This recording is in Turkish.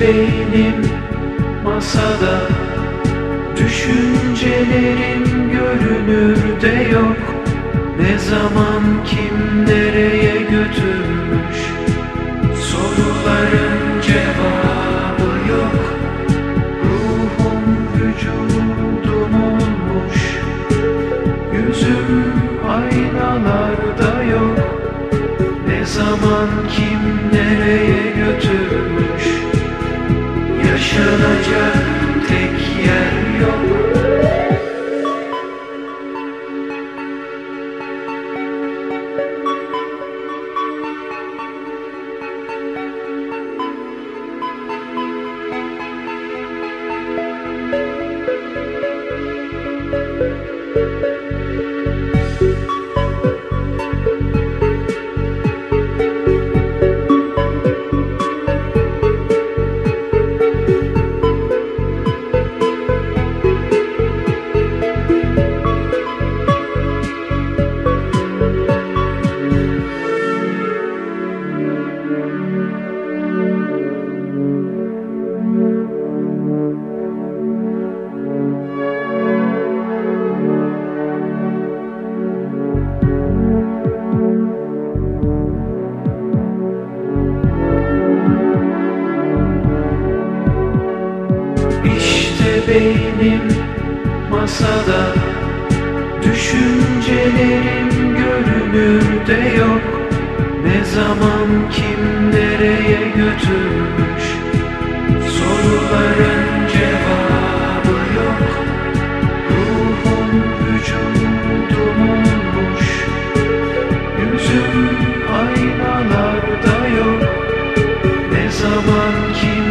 beynim masada. Düşüncelerim görünürde yok. Ne zaman kim nereye götürmüş? Soruların cevabı yok. Ruhum vücudum olmuş. Yüzüm aynalarda yok. Ne zaman kim future. İşte beynim masada Düşüncelerim görünürde yok. Ne zaman kim nereye götürmüş Soruların cevabı yok. Ruhum vücudum olmuş Yüzüm aynalarda yok. Ne zaman kim